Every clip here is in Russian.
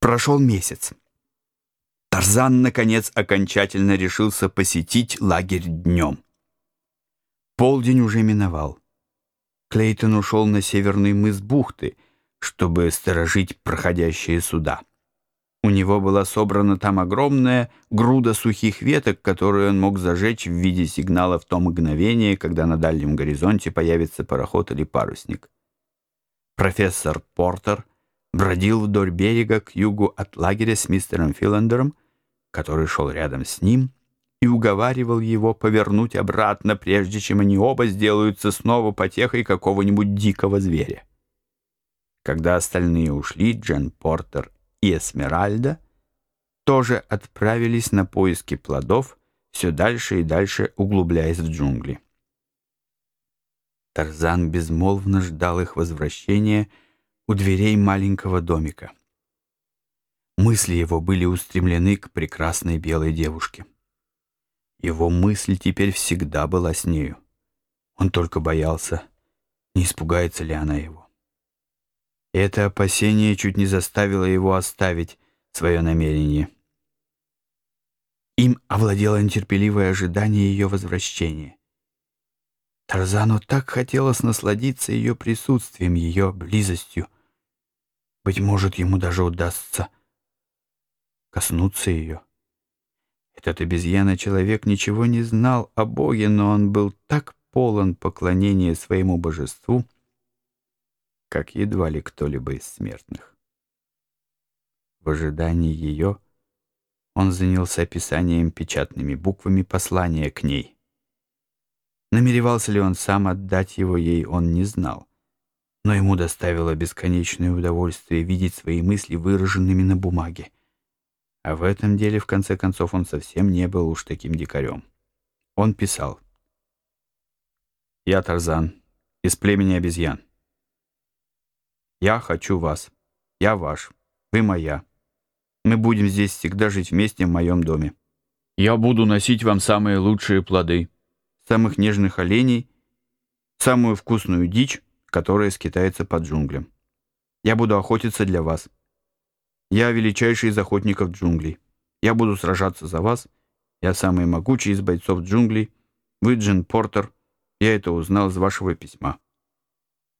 Прошел месяц. Тарзан, наконец, окончательно решился посетить лагерь днем. Полдень уже миновал. Клейтон ушел на северный мыс бухты, чтобы сторожить проходящие суда. У него была собрана там огромная груда сухих веток, которую он мог зажечь в виде сигнала в то мгновение, когда на дальнем горизонте появится пароход или парусник. Профессор Портер бродил вдоль берега к югу от лагеря с мистером Филандером, который шел рядом с ним, и уговаривал его повернуть обратно, прежде чем они оба сделаются снова потехой какого-нибудь дикого зверя. Когда остальные ушли, Джен Портер и Эсмеральда тоже отправились на поиски плодов, все дальше и дальше углубляясь в джунгли. Тарзан безмолвно ждал их возвращения у дверей маленького домика. Мысли его были устремлены к прекрасной белой девушке. Его мысль теперь всегда была с нею. Он только боялся, не испугается ли она его. Это опасение чуть не заставило его оставить свое намерение. Им овладело нетерпеливое ожидание ее возвращения. Тарзану так хотелось насладиться ее присутствием, ее близостью. Быть может, ему даже удастся коснуться ее. Этот обезьяна-человек ничего не знал о Боге, но он был так полон поклонения своему божеству, как едва ли кто-либо из смертных. В ожидании ее он занялся писанием печатными буквами послания к ней. Намеревался ли он сам отдать его ей, он не знал. Но ему доставило бесконечное удовольствие видеть свои мысли выраженными на бумаге. А в этом деле, в конце концов, он совсем не был уж таким дикарем. Он писал. «Я Тарзан, из племени обезьян. Я хочу вас. Я ваш. Вы моя. Мы будем здесь всегда жить вместе в моем доме. Я буду носить вам самые лучшие плоды, самых нежных оленей, самую вкусную дичь, которая скитается под джунглям. Я буду охотиться для вас. Я величайший из охотников джунглей. Я буду сражаться за вас. Я самый могучий из бойцов джунглей. Вы Джин Портер. Я это узнал из вашего письма.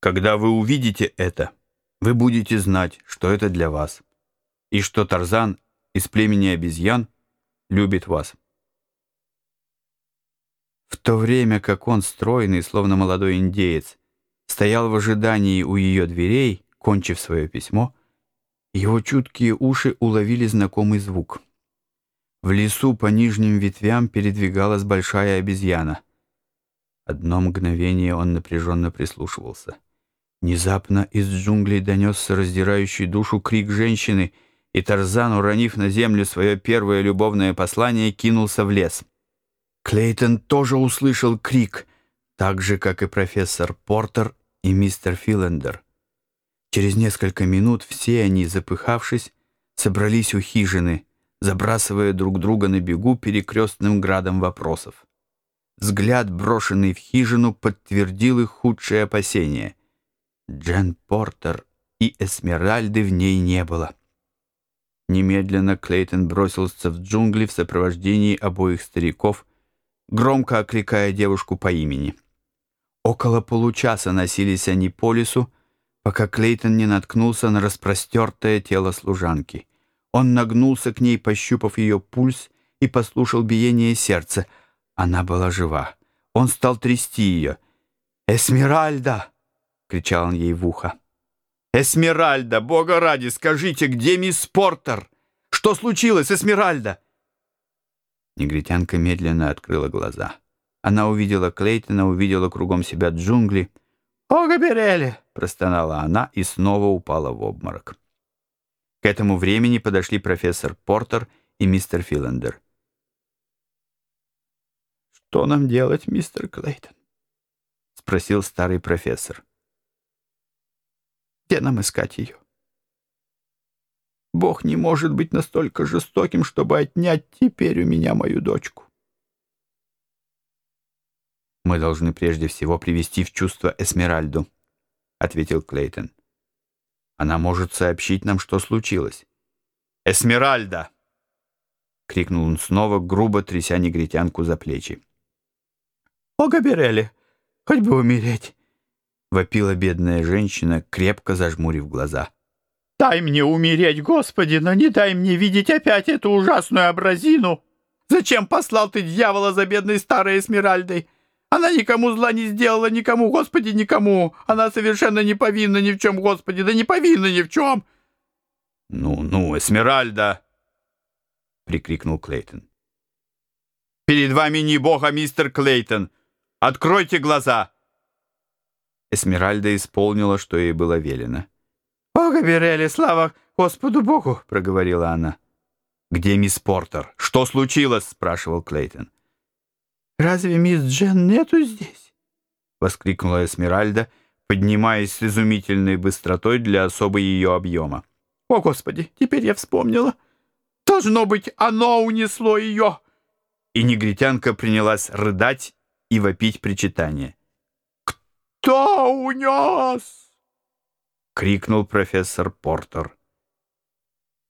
Когда вы увидите это, вы будете знать, что это для вас, и что Тарзан из племени обезьян любит вас. В то время как он, стройный, словно молодой индеец, стоял в ожидании у ее дверей, кончив свое письмо, его чуткие уши уловили знакомый звук. В лесу по нижним ветвям передвигалась большая обезьяна. Одно мгновение он напряженно прислушивался — Внезапно из джунглей донесся раздирающий душу крик женщины, и Тарзан, уронив на землю свое первое любовное послание, кинулся в лес. Клейтон тоже услышал крик, так же, как и профессор Портер и мистер Филендер. Через несколько минут все они, запыхавшись, собрались у хижины, забрасывая друг друга на бегу перекрестным градом вопросов. Взгляд, брошенный в хижину, подтвердил их худшие опасения. Джен Портер и Эсмеральды в ней не было. Немедленно Клейтон бросился в джунгли в сопровождении обоих стариков, громко окликая девушку по имени. Около получаса носились они по лесу, пока Клейтон не наткнулся на распростертое тело служанки. Он нагнулся к ней, пощупав ее пульс, и послушал биение сердца. Она была жива. Он стал трясти ее. «Эсмеральда!» — кричал он ей в ухо. «Эсмеральда, бога ради, скажите, где мисс Портер? Что случилось, Эсмеральда?» Негритянка медленно открыла глаза. Она увидела Клейтона, увидела кругом себя джунгли. «О, Габерели!» — простонала она и снова упала в обморок. К этому времени подошли профессор Портер и мистер Филендер. «Что нам делать, мистер Клейтон?» — спросил старый профессор. Где нам искать ее? Бог не может быть настолько жестоким, чтобы отнять теперь у меня мою дочку. «Мы должны прежде всего привести в чувство Эсмеральду», — ответил Клейтон. «Она может сообщить нам, что случилось. «Эсмеральда!» — крикнул он снова, грубо тряся негритянку за плечи. «О, Габерели, хоть бы умереть!» — вопила бедная женщина, крепко зажмурив глаза. «Дай мне умереть, Господи, но не дай мне видеть опять эту ужасную образину! Зачем послал ты дьявола за бедной старой Эсмеральдой? Она никому зла не сделала, никому, Господи, никому! Она совершенно не повинна ни в чем, Господи, да не повинна ни в чем!» «Ну, ну, Эсмеральда!» — прикрикнул Клейтон. «Перед вами не Бог, а мистер Клейтон! Откройте глаза!» Эсмеральда исполнила, что ей было велено. «О, Габриэле, слава Господу Богу!» — проговорила она. «Где мисс Портер? Что случилось?» — спрашивал Клейтон. «Разве мисс Джен нету здесь?» — воскликнула Эсмеральда, поднимаясь с изумительной быстротой для особой ее объема. «О, Господи, теперь я вспомнила! Должно быть, оно унесло ее!» И негритянка принялась рыдать и вопить причитание. «Кто унес?» — крикнул профессор Портер.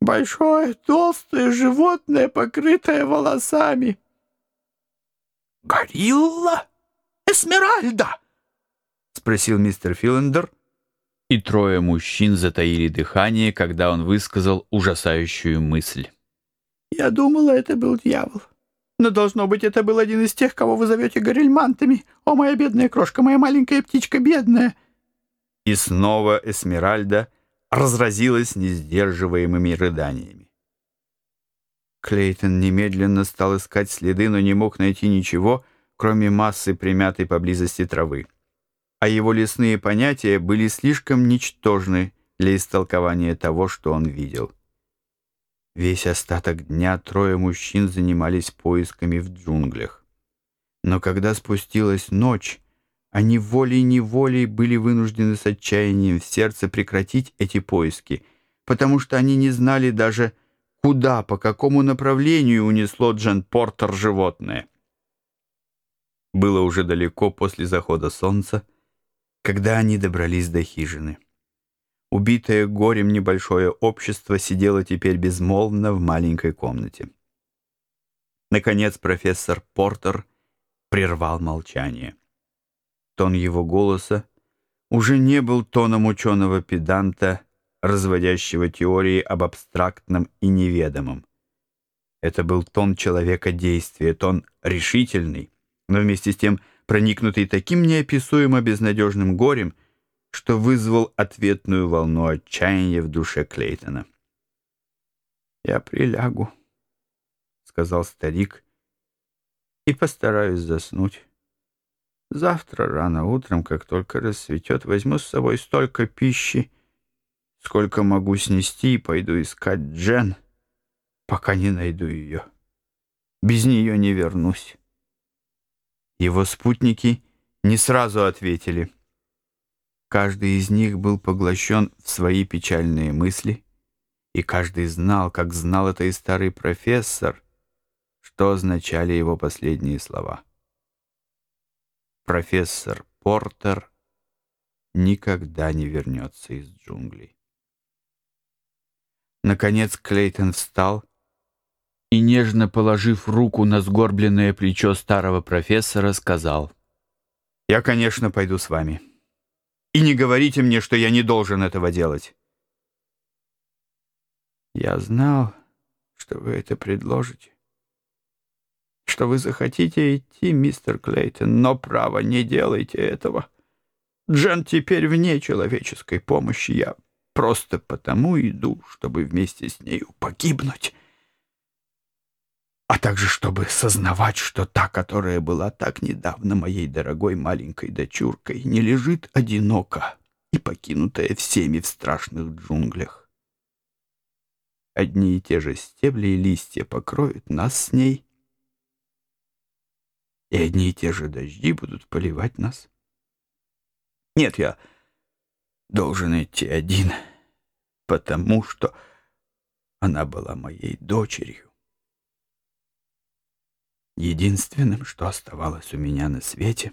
«Большое толстое животное, покрытое волосами». «Горилла? Эсмеральда?» — спросил мистер Филлендер. И трое мужчин затаили дыхание, когда он высказал ужасающую мысль. «Я думала, это был дьявол. Но, должно быть, это был один из тех, кого вы зовете горельмантами. О, моя бедная крошка, моя маленькая птичка бедная!» И снова Эсмеральда разразилась несдерживаемыми рыданиями. Клейтон немедленно стал искать следы, но не мог найти ничего, кроме массы примятой поблизости травы. А его лесные понятия были слишком ничтожны для истолкования того, что он видел. Весь остаток дня трое мужчин занимались поисками в джунглях. Но когда спустилась ночь, они волей-неволей были вынуждены с отчаянием в сердце прекратить эти поиски, потому что они не знали даже, куда, по какому направлению унесло Джен Портер животное. Было уже далеко после захода солнца, когда они добрались до хижины. Убитое горем небольшое общество сидело теперь безмолвно в маленькой комнате. Наконец профессор Портер прервал молчание. Тон его голоса уже не был тоном ученого-педанта, разводящего теории об абстрактном и неведомом. Это был тон человека действия, тон решительный, но вместе с тем проникнутый таким неописуемо безнадежным горем, что вызвал ответную волну отчаяния в душе Клейтона. «Я прилягу», — сказал старик, — «и постараюсь заснуть. Завтра рано утром, как только рассветет, возьму с собой столько пищи, сколько могу снести, пойду искать Джен, пока не найду ее. Без нее не вернусь». Его спутники не сразу ответили — Каждый из них был поглощен в свои печальные мысли, и каждый знал, как знал это и старый профессор, что означали его последние слова. Профессор Портер никогда не вернется из джунглей. Наконец Клейтон встал и, нежно положив руку на сгорбленное плечо старого профессора, сказал, «Я, конечно, пойду с вами». И не говорите мне, что я не должен этого делать. Я знал, что вы это предложите. Что вы захотите идти, мистер Клейтон, но, право, не делайте этого. Джен теперь вне человеческой помощи. Я просто потому иду, чтобы вместе с нею погибнуть а также чтобы сознавать, что та, которая была так недавно моей дорогой маленькой дочуркой, не лежит одиноко и покинутая всеми в страшных джунглях. Одни и те же стебли и листья покроют нас с ней, и одни и те же дожди будут поливать нас. Нет, я должен идти один, потому что она была моей дочерью единственным, что оставалось у меня на свете,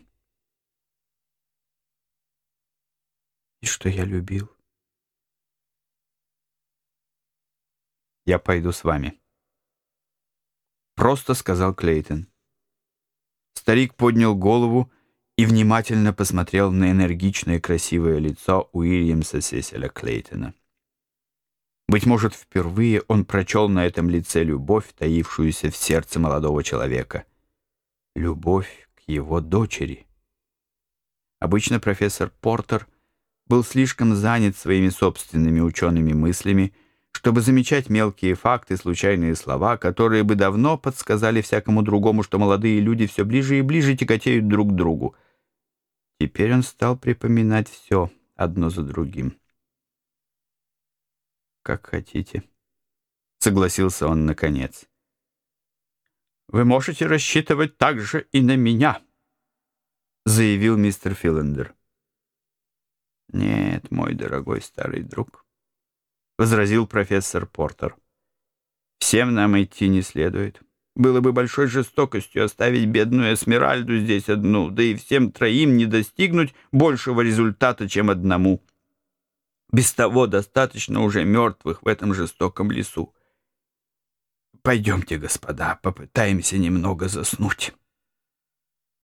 и что я любил. я пойду с вами. Просто сказал Клейтон. Старик поднял голову и внимательно посмотрел на энергичное красивое лицо Уильямса Сеселя Клейтона. Быть может, впервые он прочел на этом лице любовь, таившуюся в сердце молодого человека. Любовь к его дочери. Обычно профессор Портер был слишком занят своими собственными учеными мыслями, чтобы замечать мелкие факты, случайные слова, которые бы давно подсказали всякому другому, что молодые люди все ближе и ближе тяготеют друг к другу. Теперь он стал припоминать все одно за другим как хотите», — согласился он наконец. «Вы можете рассчитывать также и на меня», — заявил мистер Филлендер. «Нет, мой дорогой старый друг», — возразил профессор Портер. «Всем нам идти не следует. Было бы большой жестокостью оставить бедную Эсмеральду здесь одну, да и всем троим не достигнуть большего результата, чем одному». Без того достаточно уже мертвых в этом жестоком лесу. Пойдемте, господа, попытаемся немного заснуть.